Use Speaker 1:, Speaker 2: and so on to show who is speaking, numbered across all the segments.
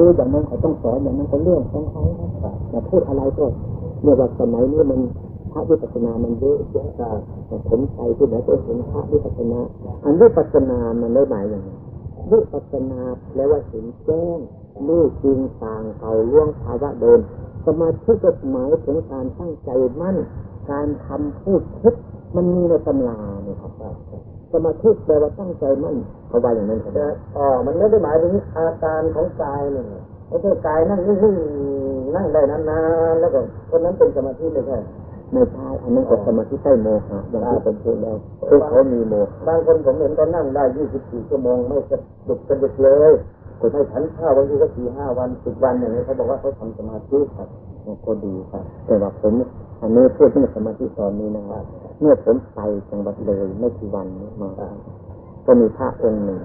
Speaker 1: รู้อย่างนั้นเขาต้องสอนอย่างนั้นเป็นเรื่องของเขาครับแต่พูดอะไรก็เมื่อว่าสมัยนี้มันพระวิปัสสนามันเยอะเยอะแต่ผมไปที่ไหนก็เห็นพระวิปัสสนา อันวิปัสสนามันได้หมายอย่างไรวิปัสสนาแปลว่าเห็นแจ้งรู้จริงต่างเขาล่วงภาวะเดิมสมาธิก็หมายถึงการตั้งใจมั่น การทำพูดคิดมันมีในตำราน สมาธิแปลว่าตั้งใจมั่นเขาว่าอย่างนั้นครับอ๋อมันไม่ได้หมายถึงอาการของกายเนี่ยไม่ใช่กายนั่งนิ่งนั่งได้นานๆแล้วก็คนนั้นเป็นสมาธิไม่ใช่ไม่ใช่อันนั้นก็สมาธิใต้โมหะอย่างที่ผมพูดแล้วคือเขามีโมหะบางคนผมเห็นเขานั่งได้ยี่สิบสี่ชั่วโมงไม่กระดุกกระดิกเลยคนให้ฉันข้าวบางทีก็สี่ห้าวันสิบวันอย่างนี้เขาบอกว่าเขาทำสมาธิครับก็ดีครับแต่ว่าผมอันนี้พูดเรื่องสมาธิตอนนี้นะครับ เมื่อผมไปจังหวัดเลยไม่กี่วันมาก็มีพระองค์หนึ่ง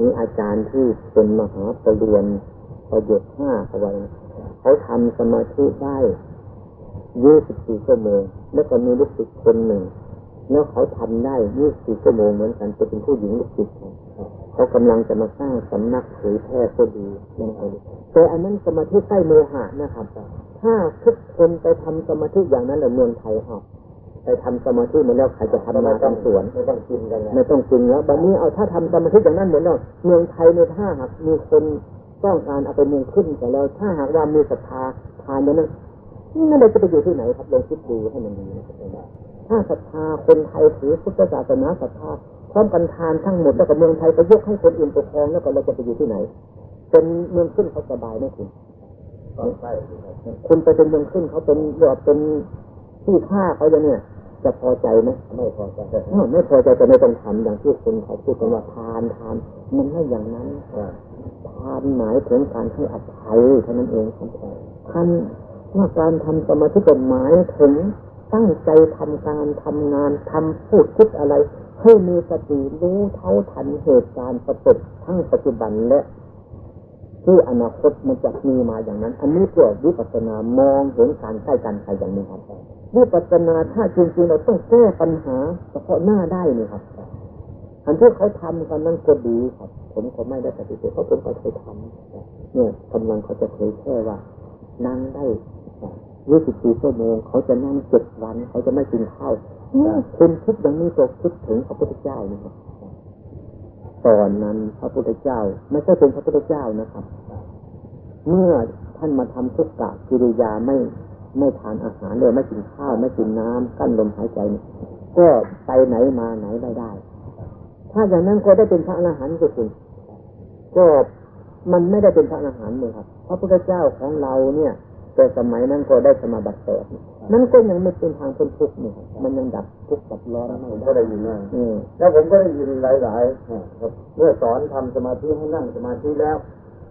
Speaker 1: มีอาจารย์ที่เป็นมหาปรริญญาประโยชน์ห้าเอาไว้เขาทำสมาธิได้ยี่สิบสี่ชั่วโมง แล้วก็มีลูกศิษย์คนหนึ่ง แล้วเขาทำได้ยี่สิบสี่ชั่วโมงเหมือนกันจะเป็นผู้หญิงลูกศิษย์เขากำลังจะมาสร้างสำนักเผยแพร่ก็ดีนั่นเองแต่อันนั้นสมาธิใต้โมหะนะครับ ถ้าทุกคนไปทำสมาธิอย่างนั้นในเมืองไทยเอา ไปทำสมาธิเหมือนแล้วใครจะทำนาทำสวนไม่ต้องกินกันไม่ต้องกินแล้วบัดนี้เอาถ้าทำสมาธิอย่างนั้นเหมือนแล้วเมืองไทยในถ้าหากมีคนต้องการเอาไปเมืองขึ้นแต่แล้ว ถ้าหากว่ามีศรัทธาทานนั้นนั่นเราจะไปอยู่ที่ไหนครับลองคิดดูให้มันดีนะครับถ้าศรัทธาคนไทยถือพุทธศาสนาศรัทธาพร้อมกันทานทั้งหมดแล้วก็เมืองไทยไปยกให้คนอื่นปกครองแล้วก็เราจะไปอยู่ที่ไหนเป็นเมืองขึ้นเขาสบายไหมคุณคุณไปเป็นเมืองขึ้นเขาเป็นเรือเป็นที่ฆ่าเขาจะเนี่ย จะพอใจไหมไม่พอใจไม่พอใจจะไม่ต้องทำอย่างที่คนเขาพูดกันว่าทานทานมันไม่อย่างนั้นทานหมายถึงการให้อภัยเท่านั้นเองครับท่านว่าการทำสมาธิกฎหมายถึงตั้งใจทำการทำงานทำพูดคิดอะไรให้มีสติรู้เท่าทันเหตุการณ์ประสบทั้งปัจจุบันและ ที่อนาคตมันจะมีมาอย่างนั้น อันนี้เพื่อวิปัสสนามองเห็นการใกล้กันใครอย่างนี้ครับวิปัสสนาถ้าจริงๆเราต้องแก้ปัญหาเฉพาะหน้าได้นี่ครับอันที่เขาทำกันนั้นก็ดีครับ ผมก็ไม่ได้ปฏิเสธเขาเป็นก็เคยทำเนี่ยกำลังเขาจะเคยแค่ว่านั่งได้ยี่สิบสี่ชั่วโมงเขาจะนั่งเจ็ดวันเขาจะไม่กินข้าวคุณคิดอย่างนี้ก็คิดถึงพระพุทธเจ้านะครับตอนนั้นพระพุทธเจ้า ไม่ใช่เป็นพระพุทธเจ้านะครับ เมื่อท่านมาทำทุกกะกิริยาไม่ไม่ทานอาหารเลยไม่กินข้าวไม่กินน้ำกั้นลมหายใจ ก็ไปไหนมาไหนได้ได้ ถ้าอย่างนั้นก็ได้เป็นพระอรหันต์ก็คุณก็มันไม่ได้เป็นพระอรหันต์เลยครับพระพุทธเจ้าของเราเนี่ยแต่สมัยนั้นก็ได้สมาบัติแปดนั่นก็ยังไม่เป็นทางพ้นทุกข์นี่มันยังดับทุกข์ดับร้อนไม่ได้ก็ได้ยินนะแล้วผมก็ได้ยินหลายๆเมื่อสอนทำสมาธิให้นั่งสมาธิแล้ว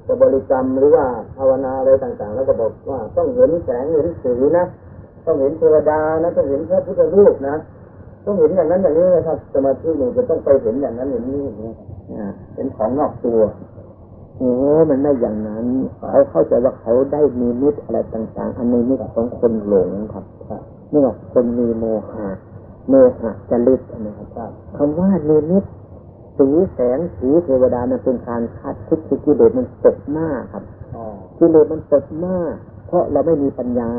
Speaker 1: จะบริกรรมหรือว่าภาวนาอะไรต่างๆ แล้วก็บอกว่าต้องเห็นแสงเห็นสีนะต้องเห็นเทวดานะต้องเห็นพระพุทธรูปนะต้องเห็นอย่างนั้นอย่างนี้นะครับสมาธิหนึ่งจะต้องไปเห็นอย่างนั้นอย่างนี้เป็นของนอกตัวโอ้มันไม่อย่างนั้นเขาเข้าใจว่าเขาได้มีมิตรอะไรต่าง ๆ อันนี้มิตรของคนหลงครับนี่ว่าคนมีโมหะโมหะจริตนะครับคำว่ามีมิตร สีแสงสีเทวดานั้นเป็นการคัดคิดกิเลสมันตกมากครับกิเลสมันตกมาก เพราะเราไม่มีปัญญา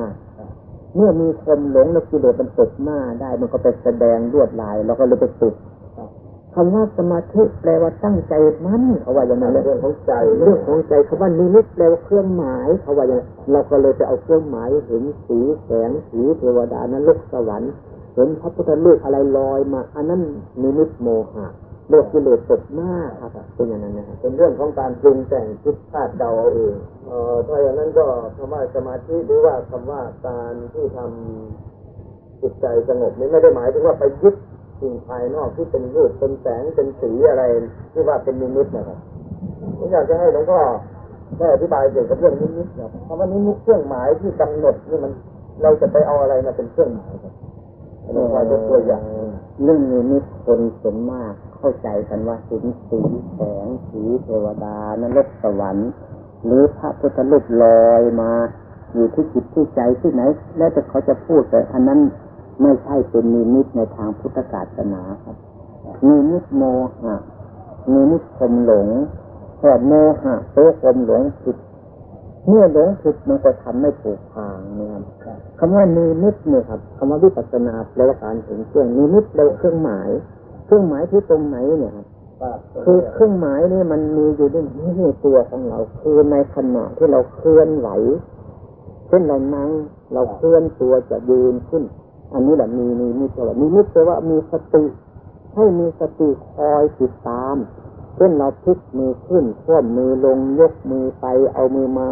Speaker 1: เมื่อมีคนหลงแล้วกิเลสมันตกมากได้มันก็ไปแสดงลวดลายเราก็เลยไปติดคำว่าสมาธิแปลว่าตั้งใจมั่นเขาว่าอย่างนั้นเรื่องของใจเรื่องของใจคำว่านิมิตแปลว่าเครื่องหมายเขาว่าอย่างเราก็เลยไปเอาเครื่องหมายเห็นสีแสงสีเทวดานั้นโลกสวรรค์เห็นพระพุทธรูปอะไรลอยมา อันนั้นนิมิตโมหะ โลกกิเลสตกมากครับเป็นอย่างนั้นนะครับเป็นเรื่องของการปรุงแต่งคิดคาดเดาเอาเองเอ่อถ้าอย่างนั้นก็คำว่าสมาธิหรือว่าคำว่าการที่ทำจิตใจสงบนี้ไม่ได้หมายถึงว่าไปยึดสิ่งภายนอกที่เป็นรูปเป็นแสงเป็นสีอะไรที่ว่าเป็นนิมิตนะครับผมอยากจะให้หลวงพ่อได้อธิบายเกี่ยวกับเรื่องนิมิตครับคำว่านิมิตเครื่องหมายที่กำหนดนี่มันเราจะไปเอาอะไรมาเป็นเครื่องหมายครับหลวงพ่อจะตัวอย่างเรื่องนิมิตคนส่วนมาก เข้าใจกันว่าสีสีแสงสีเทวดานรกสวรรค์หรือพระพุทธรูปลอยมาอยู่ที่จิตที่ใจที่ไหน แล้วแต่เขาจะพูดแต่อันนั้นไม่ใช่เป็นนิมิตในทางพุทธศาสนาครับนิมิตโมหะนิมิตความหลงแค่โมหะตัวความหลงผิดเมื่อหลงผิดมันก็ทำไม่ถูกทางนะครับคำว่านิมิตเนี่ยครับคำว่าวิปัสสนาแปลว่าการเห็นเครื่องนิมิตแปลว่าเครื่องหมาย เครื่องหมายที่ตรงไหนเนี่ยครับคือเครื่องหมายนี่มันมีอยู่ในนี่ตัวของเรา คือในขณะที่เราเคลื่อนไหวเช่นเรานั่งเราเคลื่อนตัวจะยืนขึ้น อันนี้แหละมีมีมีตัวมีมิตแปลว่ามีสติ ให้มีสติคอยติดตาม เช่นเราพลิกมือขึ้นคว่ำมือลงยกมือไปเอามือมา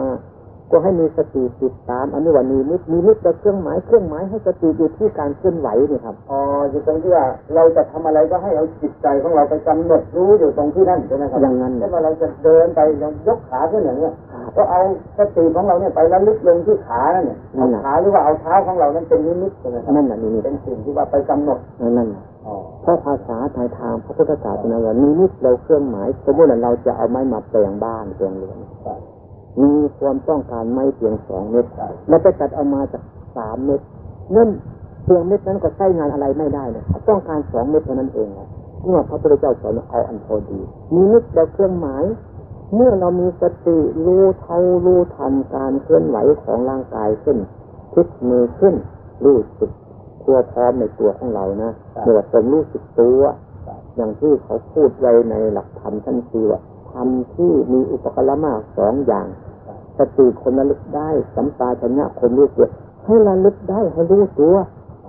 Speaker 1: ก็ให้มีสติติดตาม อันนี้ว่ามีมิตมีมิตแต่เครื่องหมายเครื่องหมายให้สติอยู่ที่การเคลื่อนไหวนี่ครับ
Speaker 2: อ๋ออยู่ตรงที่ว่าเราจะทำอะไรก็ให้เอาจิตใจของเราไปกำหนดรู้อยู่ตรงที่นั่นใช่ไหมครับ
Speaker 1: อย่างนั้น
Speaker 2: เช่นว่าเราจะเดินไปยกขาขึ้นอย่างเนี้ยก็เอาสติของเราเนี่ยไประลึกลงที่ขานั่นเนี่ยเอาขาหรือว่าเอาเท้าของเรานั้นเป็นนิมิตใช่ไหมครับ
Speaker 1: นั่นแหละนิมิต
Speaker 2: เป็นสิ่งที่ว่าไปกำหนด
Speaker 1: นั่นแหละ
Speaker 2: อ๋อ
Speaker 1: เพราะภาษาไทยทางพระพุทธศาสนาว่านิมิตเราเครื่องหมายสมมติว่าเราจะเอาไม้มาแปลงบ้านแปลงเรือน มีความต้องการไม้เพียงสองเม็ดแล้วไปตัดเอามาจากสามเม็ดนั่นเพียงเม็ดนั้นก็ใช้งานอะไรไม่ได้เลยต้องการสองเม็ดเท่านั้นเองเมื่อพระพุทธเจ้าสอนเอาอันพอดีนิมิตเราเครื่องหมาย เมื่อเรามีสติรู้เท่ารู้ทันการเคลื่อนไหวของร่างกายขึ้นพลิกมือขึ้นรู้สึกตัวพร้อมในตัวของเรานะเมื่อเป็นรู้สึกตัวอย่างที่เขาพูดไว้ในหลักธรรมท่านคือว่าธรรมที่มีอุปกรณ์มากสองอย่าง สติคนระลึกได้ สัมปาชัญญะคนรู้ตัวให้ระลึกได้ให้รู้ตัว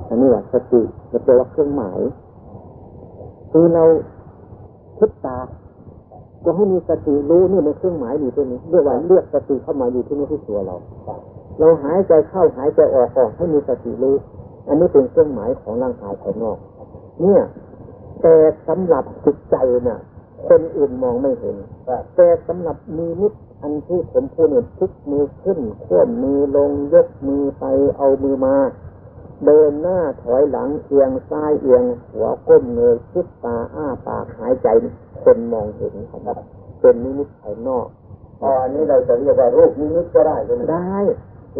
Speaker 1: อันนี้ว่าสติจะแปลว่าเครื่องหมาย คือเราคิดตาก็ให้มีสติรู้นี่ในเครื่องหมายอยู่ตรงนี้เรียกว่าเรียกสติเข้ามาอยู่ที่นี่ที่ตัวเรา เราหายใจเข้าหายใจออกออกให้มีสติรู้ อันนี้เป็นเครื่องหมายของร่างกายภายนอก เนี่ย แต่สำหรับจิตใจเนี่ยคนอื่นมองไม่เห็นแต่สำหรับมีนิดอันที่ผมพูดเนี่ยพลิกมือขึ้นขว้มมือลงยกมือไปเอามือมา เดินหน้าถอยหลังเอียงซ้ายเอียง หัวก้มเงยคิดตาอ้าปากหายใจคนมองเห็นครับเป็นนิมิตภายนอก
Speaker 2: อ๋ออันนี้เราจะเรียกว่ารูปนิมิตก็ได้ใช่ไหม
Speaker 1: ได้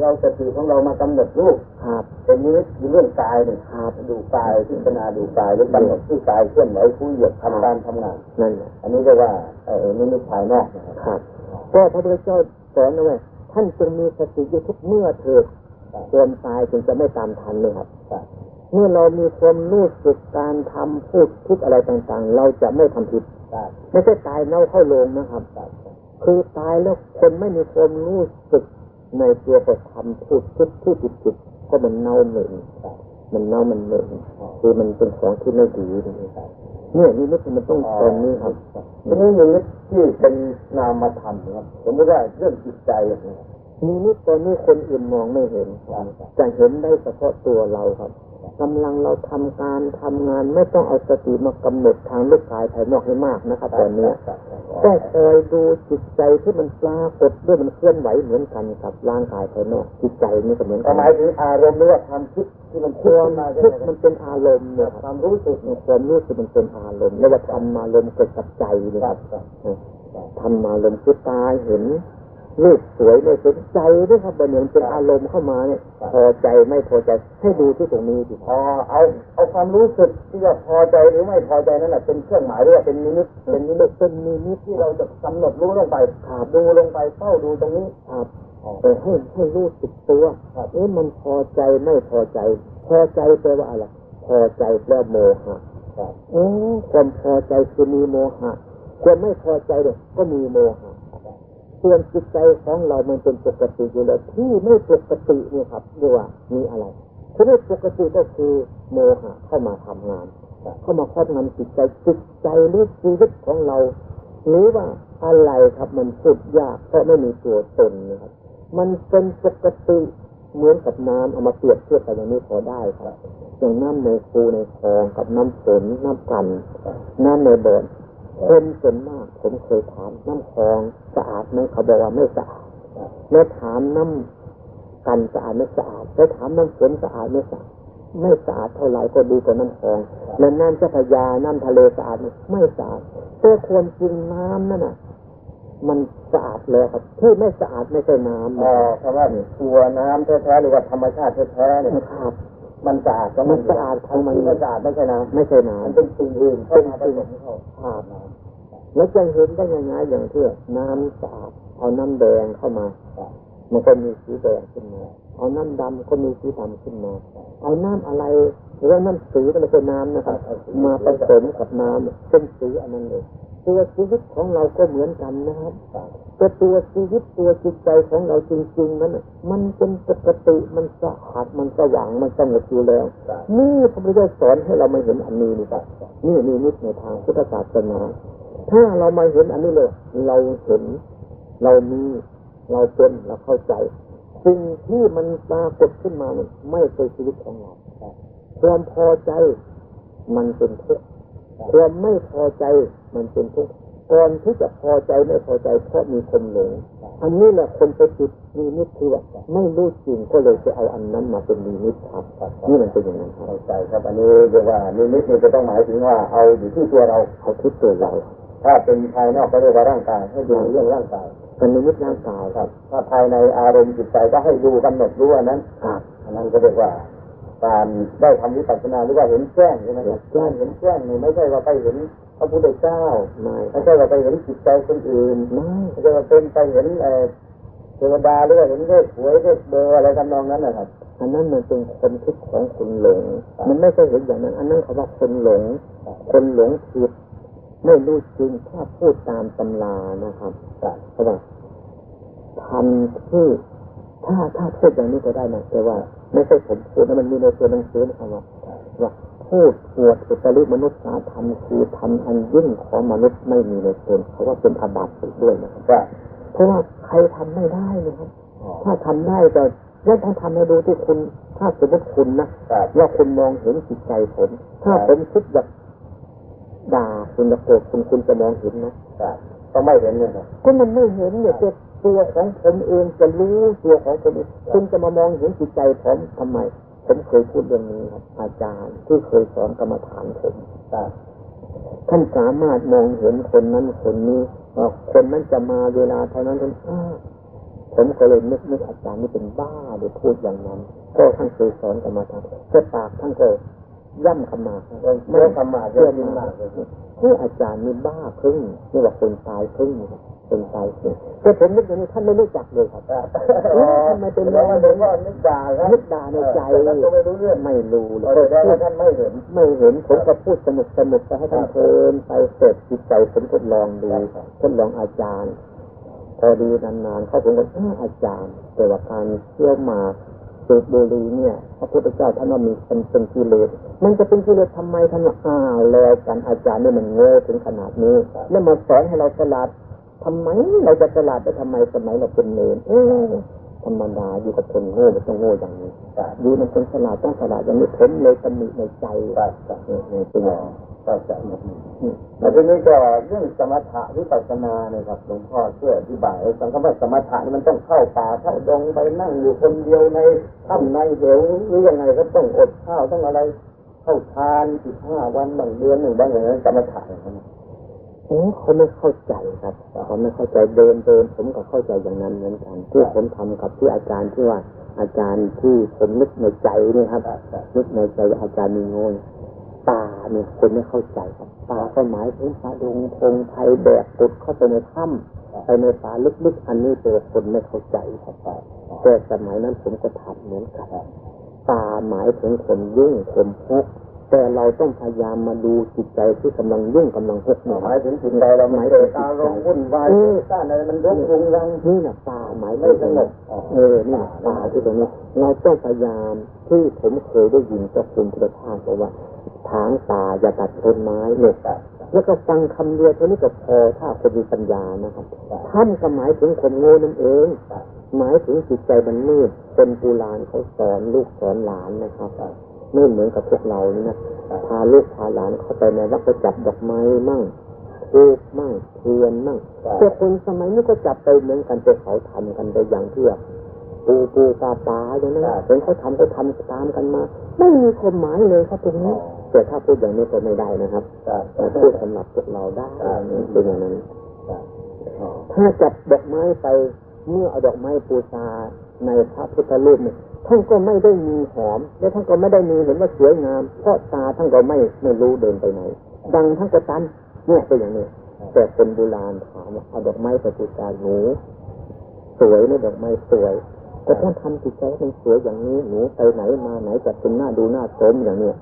Speaker 2: เราสติของเรามากำหนดรูป
Speaker 1: ครับ
Speaker 2: เป็นนิมิตคือเรื่องกายเนี่ย
Speaker 1: ครับ
Speaker 2: ดูกายพิจารณาดูกายหรือกำหนดที่กายเคลื่อนไหวคู่เหยียดทำการทำงาน
Speaker 1: นั่นแหละ
Speaker 2: อันนี้เรียกว่าเออนิมิตภายนอกนะครับ
Speaker 1: ครับ ก็พระพุทธเจ้าสอนเอาไว้ท่านจงมีสติอยู่ทุกเมื่อเถิดความตายจึงจะไม่ตามทันเลยครับเมื่อเรามีความรู้สึกการทำพูดคิดอะไรต่างๆ เราจะไม่ทำผิดไม่ใช่ตายเน่าเข้าโรงนะครับ คือตายแล้วคนไม่มีความรู้สึกในตัวไปทำพูดคิดที่ผิดๆก็มันเน่าเหม็นมันเน่ามันเหม็นคือมันเป็นของที่ไม่ดี เนี่ยนี่นี่มันต้องตรงนี้ครับ
Speaker 2: ทีนี้นิมิตที่เป็นนามธรรมนะครับผมไม่ได้เรื่องจิตใจอย่างนี้
Speaker 1: นี่นี่ตัวนี้คนอื่นมองไม่เห็นจะเห็นได้เฉพาะตัวเราครับกำลังเราทำการทำงานไม่ต้องเอาสติมากำหนดทางลูกกายภายนอกให้มากนะครับตอนเนี้ย ต้องคอยดูจิตใจที่มันปรากฏด้วยมันเคลื่อนไหวเหมือนกันกับร่างกายภายนอกจิตใจนี่ก็เหมือน
Speaker 2: ก็
Speaker 1: กัน
Speaker 2: หมายถึงอารมณ์หรือว่าความคิดที่มัน
Speaker 1: ค
Speaker 2: คิด
Speaker 1: วาม
Speaker 2: ขึ้นมาใช่
Speaker 1: คิด
Speaker 2: ไหมค
Speaker 1: มั
Speaker 2: รับ
Speaker 1: นเป็นอารมณ์เนี่ยความรู้สึกเนี่ยความรู้สึกมันเป็นอารมณ์เรียกว่าธรรมารมณ์เกิดกับใจนะ
Speaker 2: ค
Speaker 1: ค
Speaker 2: รั
Speaker 1: รั
Speaker 2: บบ
Speaker 1: ธรรมารมณ์คือตาเห็น รูปสวยไม่สนใจด้วยครับบันเนียมันเป็นอารมณ์เข้ามาเนี่ยพอใจไม่พอใจให้ดูที่ตรงนี้ดิ
Speaker 2: พอเอาเอาความรู้สึกที่ว่าพอใจหรือไม่พอใจนั่นแหละเป็นเครื่องหมายหรือว่าเป็นนิมิตเป็นนิมิตเป็นนิมิตที่เราจะกำหนดรู้ลงไปดูลงไปเฝ้าดูตรงนี้
Speaker 1: ครับแต่ให้ให้รู้สึกตัวเอ๊ะมันพอใจไม่พอใจ พอใจแปลว่าอะไรพอใจแปลว่าโมหะเอ๊ะความพอใจคือมีโมหะความไม่พอใจเนี่ยก็มีโมหะ ส่วนจิตใจของเรามันเป็นปกติอยู่แล้วที่ไม่ปกตินี่ครับเรียกว่ามีอะไรที่ไม่ปกติก็คือโมหะเข้ามาทำงาน เข้ามาครอบงำจิตใจจิตใจหรือชีวิตของเราหรือว่าอะไรครับมันพูดยากเพราะไม่มีตัวตนนะครับ มันเป็นปกติเหมือนกับน้ำเอามาเปรียบเทียบกันอย่างนี้พอได้ครับอย่างน้ำในคูในคลองกับน้ำฝนน้ำกันน้ำในบ่อน คนส่วนมากผมเคยถามน้ำคลองสะอาดไหมเขาบอกว่าไม่สะอาดแล้วถามน้ำกันสะอาดไม่สะอาดแล้วถามน้ำฝนสะอาดไม่สะอาดไม่สะอาดเท่าไหร่ก็ดีกว่าน้ำคลองและน้ำเจ้าพระยาน้ำทะเลสะอาดไหมไม่สะอาดแต่ควรจริงน้ำนั่นน่ะ มันสะอาดแล้วครับที่ไม่สะอาดไม่ใช่น้ำ
Speaker 2: อ๋
Speaker 1: นะ
Speaker 2: อคำว่าตัวน้ำแท้ๆหรือว่าธรรมชาติแท้ๆเนี่ย
Speaker 1: ครับ
Speaker 2: มันสะอาดก็
Speaker 1: มันสะอาดของมัน
Speaker 2: ไม่สะอาดไม่ใช่น้
Speaker 1: ไม่ใช่ำ
Speaker 2: มัน
Speaker 1: น้ำ
Speaker 2: เป็นสิ่งอื่นเข้ามาผสมเข้า
Speaker 1: ครับแล้วจะเห็นได้ยังไงอย่างที่น้ำสะอาดเอาน้ำแดงเข้ามา มันก็มีสีแดงขึ้นมาเอาน้ำดำก็มีสีดำขึ้นมา เอาน้ำอะไรหรือว่าน้ำสีก็ไม่ใช่น้ำนะครับ มาผสมกับน้ำเป็นสีอันนั้นเลยตัวชีวิตของเราก็เหมือนกันนะครับ แต่ตัวชีวิตตัวจิตใจของเราจริงๆนั้นมันเป็นปกติมันสะอาดมันสว่างมันสงบอยู่แล้ว นี่พระพุทธเจ้าสอนให้เรามาเห็นอันนี้นี่ครับนี่นี่นิดในทางพุทธศาสนา ถ้าเรามาเห็นอันนี้เลย เราเห็น เรามีเราเป็นเราเข้าใจสิ่งที่มันปรากฏขึ้นมามันไม่ใช่ชีวิตของเราความพอใจมันเป็นทุกข์ความไม่พอใจมันเป็นทุกข์ ก่อนที่จะพอใจไม่พอใจเพราะมีคนหลงอันนี้แหละคนไปจิตมีนิดคือว่าไม่รู้จริงก็เลยจะเอาอันนั้นมาเป็นมีนิดครับนี่มันเป็นอย่างนั้นครับ
Speaker 2: เข้าใจครับ อันนี้เรียกว่านิมิตนี่จะต้องหมายถึงว่าเอาอยู่ที่ตัวเรา
Speaker 1: เอาคิดตัวเรา
Speaker 2: ถ้าเป็นภายนอกก็เรียกว่าร่างกายให้ดูเรื่องร่างกาย
Speaker 1: เป็นนิมิตร่างกาย
Speaker 2: ครับ ถ้าภายในอารมณ์จิตใจก็ให้ดูกำหนดรู้อันนั้น
Speaker 1: ครับ
Speaker 2: อันนั้นก็เรียกว่า การได้ทำวิปัสสนาหรือว่าเห็นแจ้งใช่ไหมครับ
Speaker 1: แจ้ง
Speaker 2: เห็นแจ้งนี่ไม่ใช่ว่าไปเห็นพระพุทธเจ้า
Speaker 1: ไม่
Speaker 2: ไม่ใช่ว่าไปเห็นจิตใจคนอื่น
Speaker 1: ไม่
Speaker 2: ไม่ใช่ว่าเป็นไปเห็นเอ่อเทวดาหรือว่าเห็นเลขหวยเลขเบอร์อะไรกันนองนั้นนะครับ
Speaker 1: อันนั้นมันเป็นคนคิดของคนหลง มันไม่ใช่เห็นอย่างนั้น อันนั้นเขาว่าคนหลง คนหลงผิดไม่รู้จริงถ้าพูดตามตำรานะครับเพราะว่าทำที่ถ้าถ้าพูดอย่างนี้ก็ได้นะแต่ว่า ไม่ใช่ผมพูดนะมันมีในตัวหนังสือนะครับว่าว่าพูดอวดอุตริมนุษยธรรมคือทำอันยิ่งของมนุษย์ไม่มีในตนเขาว่าเป็นอาบัติด้วยนะครับ
Speaker 2: ว่า
Speaker 1: เพราะว่าใครทำไม่ได้นะครับ ถ้าทำได้แต่ยังต้องทำให้ดูที่คุณ ถ้าสมมติคุณนะครับว่าคุณมองเห็นจิตใจผม ถ้าผมคิดแบบด่าคุณจะโกรธคุณคุณจะมองเห็นนะ
Speaker 2: ครับต้องไม่เห็นเลยครับ
Speaker 1: ก็มันไม่เห็นเนี่ยตัว ตัวของผมเองจะรู้ตัวของผมเองคุณจะมามองเห็นจิตใจผมทำไม ผมเคยพูดเรื่องนี้ครับ อาจารย์ที่เคยสอนกรรมฐานผม
Speaker 2: ครับ
Speaker 1: ท่านสามารถมองเห็นคนนั้นคนนี้ว่าคนนั้นจะมาเวลาเท่านั้นคนอ้าวผมก็เลยนึกนึกอาจารย์นี่เป็นบ้าเดี๋ยวพูดอย่างนั้นก็ท่านเคยสอนกรรมฐานก็ปากท่านก็ย่ำคำมา
Speaker 2: เรื่องเรื่องธรรมะเรื่องจริงมากเลย
Speaker 1: ที่อาจารย์นี่บ้าครึ่งนี่ว่าคนตายครึ่งนะครับ คนตายครึ่งแต่ผมนึกอย่างนี้ท่านไม่รู้จักเลยครับทำไมเป็น
Speaker 2: แล้วมันก็นึกด่าครับ
Speaker 1: นึกด่าในใจ
Speaker 2: ไม่รู้เรื่อง
Speaker 1: ไม่รู้เลย
Speaker 2: ท่านไม่เห็น
Speaker 1: ไม่เห็นผมก็พูดสนุกสนุกไปให้ท่านเพลินไปเสร็จจิตใจผมทดลองดูทดลองอาจารย์ พอดีนานๆเขาผมก็อ้าอาจารย์ แต่ว่าการเชี่ยวมากสูบบุหรี่เนี่ยพระพุทธเจ้าท่านว่ามีเป็นเป็นกิเลสมันจะเป็นกิเลสทำไมท่านว่าอ้าวแล้วกันอาจารย์นี่มันโง่ถึงขนาดนี้แล้วมาสอนให้เราฉลาด ทำไมเราจะฉลาดได้ทำไมสมัยเราเป็นเนรเออธรรมดาอยู่กับคนโง่มันต้องโง่อย่างนี้อยู่มันเป็นฉลาดต้องฉลาดอย่างนี้ผมเลยตำหนิในใจว่าเนี่ยเนี่ยเป็นอย่างนี้
Speaker 2: ก็จะแต่ทีนี้ก็เรื่องสมถะวิปัสสนาเนี่ยครับหลวงพ่อช่วยอธิบายให้ฟังคำว่าสมถะนี่มันต้องเข้าป่าเข้าดงไปนั่งอยู่คนเดียวในถ้ำในเหวหรือยังไงก็ต้องอดข้าวต้องอะไร เข้าทานสิบห้าวันบางเดือนหนึ่งบางอย่างนั้นสมถะอย่างนั้น
Speaker 1: เขาไม่เข้าใจครับเขาไม่เข้าใจเดินเดินผมก็เข้าใจอย่างนั้นเหมือนกันที่ผมทำกับที่อาจารย์ที่ว่าอาจารย์ที่ผมนึกในใจนี่ครับนึกในใจว่าอาจารย์มีโง่ป่าเนี่ยคนไม่เข้าใจครับป่าก็หมายถึงป่าดงพงไทยแบกปุดเข้าไปในถ้ำไปในป่าลึกๆอันนี้ตัวคนไม่เข้าใจครับแต่สมัยนั้นผมก็ทำเหมือนกันป่าหมายถึงคนยุ่งคนพุก แต่เราต้องพยายามมาดูจิตใจที่กำลังยุ่งกำลังพุกเนี่ย
Speaker 2: หมายถึงจิตใจเราไม่เกิดอารมณ์วุ่นวายต้านอะไรมันรบรุงรัง
Speaker 1: นี่นะป่าหมาย
Speaker 2: ไม่
Speaker 1: ถึง
Speaker 2: สงบ
Speaker 1: เออนี่นะป่าที่ตรงนี้เราต้องพยายามที่ผมเคยได้ยินเจ้าคุณพุทธทาสบอกว่าทางป่าอย่าตัดต้นไม้เนี่ยแล้วก็ฟังคำเดียวเท่านี้ก็พอถ้าคนมีปัญญานะครับท่านก็หมายถึงคนโง่นั่นเองหมายถึงจิตใจมันมืดคนโบราณเขาสอนลูกสอนหลานนะครับ ไม่เหมือนกับพวกเรานี่นะพาลูกพาหลานเข้าไปในวัดก็จับดอกไม้มั่งทูบมั่งเทียนมั่งแต่คนสมัยนี้ก็จับไปเหมือนกันแต่เขาทำกันไปอย่างที่แบบปูปูปลาปลาอย่างนั้นเห็นเขาทำก็ทำตามกันมา ไม่มีความหมายเลยครับตรงนี้แต่ถ้าพูดอย่างนี้ก็ไม่ได้นะครับแต่พูดสำหรับพวกเราได้เป็นอย่างนั้นถ้าจับดอกไม้ไปเมื่อเอาดอกไม้ปูชาในพระพุทธรูปเนี่ย ท่านก็ไม่ได้มีหอม และท่านก็ไม่ได้มีเห็นว่าสวยงาม เพราะตาท่านก็ไม่ไม่รู้เดินไปไหนดังท่านก็ตันเนี่ยเป็นอย่างนี้แต่คนโบราณถามว่าเอาดอกไม้ไปบูชาหนูสวยไหมดอกไม้สวยก็ต้องทำจิตใจให้มันสวยอย่างนี้หนูไปไหนมาไหนจะเป็นหน้าดูหน้าชมอย่างเนี้ย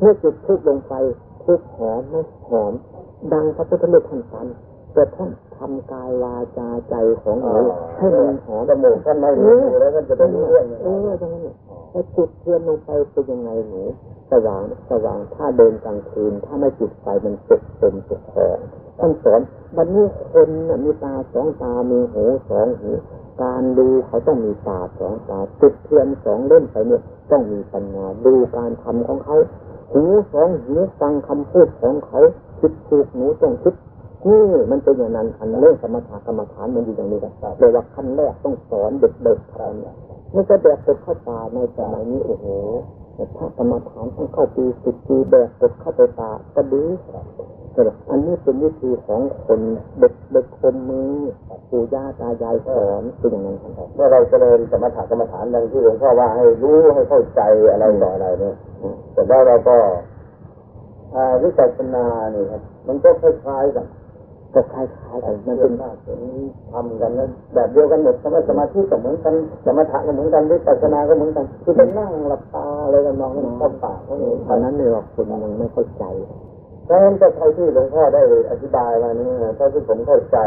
Speaker 1: เมื่อจุดทูบลงไปทูบหอมไม่หอม ดังพระพุทธรูปท่านสันแต่ท่าน ทำกายวาจาใจของหนูให้มันหอม
Speaker 2: จมูกท่านไม่มีแล้วก็จะเป็นเรื่อง
Speaker 1: เออตรงนั้นเนี่ยถ้าจุดเทียนลงไปเป็นยังไงหนูสว่างสว่างถ้าเดินกลางคืน ถ้าไม่จุดไฟมันสุกเป็นสุกคอท่านสอนวันนี้คนน่ะมีตาสองตา มีหูสองหู การดูเขาต้องมีตาสองตาจุดเทียนสองเล่มไปเนี่ยต้องมีปัญญาดูการทำของเขาหูสองหูฟังคำพูดของเขาคิดถูกหนูต้องคิด นี่มันเป็นอย่างนั้นอันเรื่องสมถะกรรมฐานมันอยู่อย่างนี้กันเลยว่าขั้นแรกต้องสอนเด็กๆอะไรเนี่ยม่ใช่แบกกดเข้าตาในสมัยนี้โอ้โหแต่ถ้ากรรมฐานต้องเข้าปีสิบปีแบกกดเข้าไปตาก็ดีแต่อันนี้เป็นวิธีของคนเด็กเด็กคนมือปู่ย่าตายายสอนเป็นอย่างนั้นครับ
Speaker 2: เมื่อเราเจริญสมถะกรรมฐานดังที่หลวงพ่อว่าให้รู้ให้เข้าใจอะไรต่ออะไรเนี่ยแต่ว่าเราก็วิปัสสนาเนี่ยครับมันก็คล้ายๆกัน
Speaker 1: ก็คล้ายๆกันมัน
Speaker 2: มัน
Speaker 1: เป็
Speaker 2: เป็นนมากเป็นทำกันนะแบบเดียวกันหมดสมาสมาธิก็เหมือนกันสมถะก็เหมือนกันวิปัสสนาก็เหมือนกัน คือเป็นนั่งหลับตาอะไรกันมองกันเข้าปากเขาเอง
Speaker 1: ตอนนั้นเนี่ยว่าคุณยังไม่เข้าใจ
Speaker 2: เพราะฉะนั้นก็เท่าที่หลวงพ่อได้อธิบายมานี่เท่าที่ผมเข้าใจ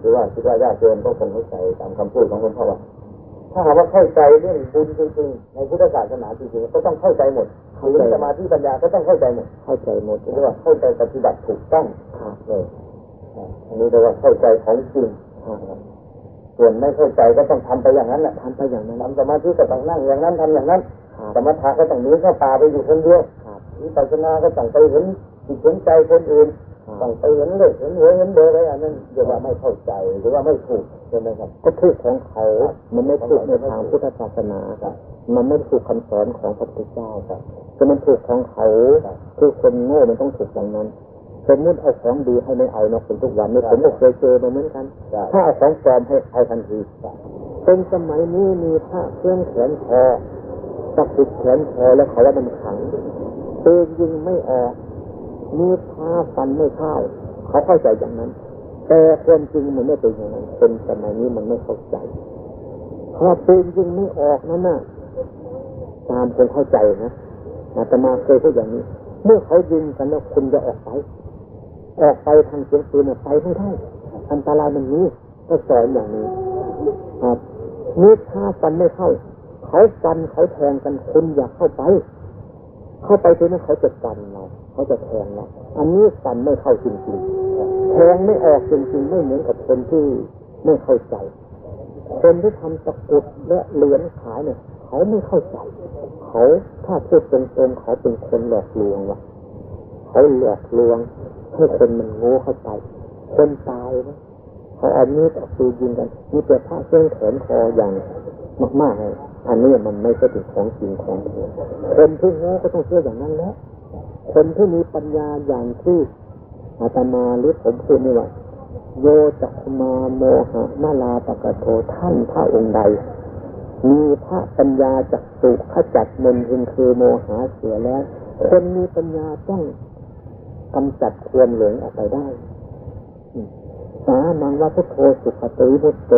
Speaker 2: หรือว่าคิดว่าญาติโยมก็คงเข้าใจตามคำพูดของหลวงพ่อว่าถ้าหากว่าเข้าใจเรื่องบุญจริงๆในพุทธศาสนาจริงๆก็ต้องเข้าใจหมดศีลสมาธิปัญญาก็ต้องเข้าใจหมด
Speaker 1: เข้าใจหมด
Speaker 2: เรียกว่าเข้าใจปฏิบัติถูกต้อง
Speaker 1: ครับ
Speaker 2: เลย อ่าอันนี้เรียกว่าเข้าใจของจริง
Speaker 1: ครับ
Speaker 2: ส่วนไม่เข้าใจก็ต้องทำไปอย่างนั้นแหละ
Speaker 1: ทำไปอย่างนั้น
Speaker 2: ทำสมาธิก็ต้องนั่งอย่างนั้นทำอย่างนั้น
Speaker 1: ครับ
Speaker 2: สมถะก็ต้องหนีเข้าป่าไปอยู่คนเดียว
Speaker 1: ครับ
Speaker 2: วิปัสสนาก็ต้องไปเห็นจิตเห็นใจคนอื่น
Speaker 1: ครับ
Speaker 2: ต้องไปเห็นเลขเห็นหัวเห็นเบอร์อะไรอันนั้นเรียกว่าไม่เข้าใจหรือว่าไม่ถูกใช่ไหมครับ
Speaker 1: ก็ถูกของเขา มันไม่ถูกในทางพุทธศาสนาครับมันไม่ถูกคำสอนของพระพุทธเจ้าครับแต่มันถูกของเขา คือคนโง่มันต้องถูกอย่างนั้น สมมติเอาของดีให้ไม่เอาเนาะคนทุกวันนี่ผมก็เคยเจอมาเหมือนกัน ถ้าเอาของปลอมให้เอาทันทีเป็นสมัยนี้มีผ้าเครื่องแขนคอตักติดแขนคอแล้วเขาว่ามันขังปืนยิงไม่ออกมีผ้าฟันไม่เข้าเขาเข้าใจอย่างนั้น แต่ความจริงมันไม่เป็นอย่างนั้นคนสมัยนี้มันไม่เข้าใจพอปืนยิงไม่ออกนั่นน่ะตามคนเข้าใจนะอาตมาเคยพูดอย่างนี้ เมื่อเขายิงกันแล้วคุณจะออกไป ออกไปทางเสียงปืนไปไม่ได้อันตรายมันนี้ก็สอนอย่างนี้ครับนี่ถ้าฟันไม่เข้า เขาฟันเขาแทงกันคุณอยากเข้าไป เข้าไปทีนั้นเขาจะฟันเราเขาจะแทงเราอันนี้ฟันไม่เข้าจริงๆแทงไม่ออกจริงๆไม่เหมือนกับคนที่ไม่เข้าใจ คนที่ทำตะกุดและเหรียญขายเนี่ย เขาไม่เข้าใจ เขาถ้าพูดตรงๆเขาเป็นคนหลอกลวงว่ะ เขาหลอกลวงให้คนมันโง่เข้าใจคนตายนะเขาเอามีดเอาปืนยิงกันมีแต่ผ้าเครื่องแขนคออย่างมากๆเลยอันนี้มันไม่ใช่เป็นของจริงของแท้คนที่โง่ก็ต้องเชื่ออย่างนั้นแหละคนที่มีปัญญาอย่างที่อาตมาหรือผมพูดนี่ว่าโยจักมาโมหะมาลาปะกะโทท่านพระองค์ใด มีพระปัญญาจักสุขจัดมนทินคือโมหะเสียแล้ว คนมีปัญญาต้อง กำจัดความหลืองออกไปได้สามังว่าพุทโธสุขติพุทโต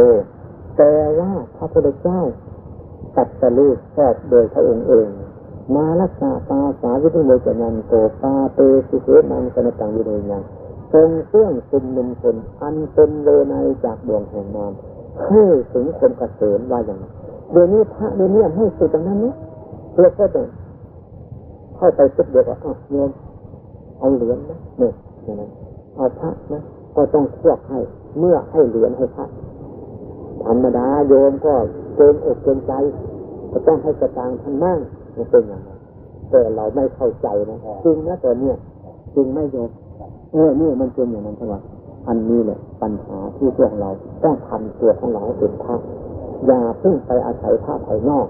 Speaker 1: แต่ว่าพระพุทธเจ้าตัดสรู้ชอบโดยพระองค์เอง มารักษาปาสาวิทุโมจนันโตปาเตสุเสมังสนตังวิโนยังทรงเครื่องชุมนุมคนอันเป็นเลไนจากดวงแห่งนามให้ถึงคนกระเกษมว่าอย่างเดี๋ยวนี้พระเดี๋ยวนี้ให้สุดตรงนั้นนี้เพื่อก็จะเข้าไปสุดเดียวว่าโยม เอาเหรียญนะเนี่ยอย่างนั้นเอาพระนะก็ต้องเชือให้ เมื่อให้เหรียญให้พระธรรมดาโยมก็เกินอกเกินใจ ก็ต้องให้กระตังท่านมั่งมันเป็นอย่างนั้นแต่เราไม่เข้าใจนะจริงนะแต่เนี่ยจริงไม่โยมเออนี่มันเป็นอย่างนั้นทั้งหมอันนี้แหละปัญหาที่พวกเราต้องทำตัวของเราให้เป็นพระอย่าเพิ่งไปอาศัยผ้าภายนอก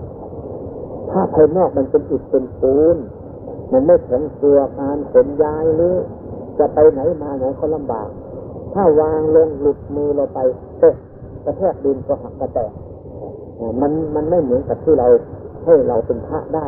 Speaker 1: ผ้าภายนอกมันเป็นอิฐเป็นปูน มันไม่แข็งตัวการขนย้ายหรือจะไปไหนมาไหนก็ลำบาก ถ้าวางลงหลุดมือเราไปตกกระแทกดินก็หักกระแตกมันมันไม่เหมือนกับที่เราให้เราเป็นพระได้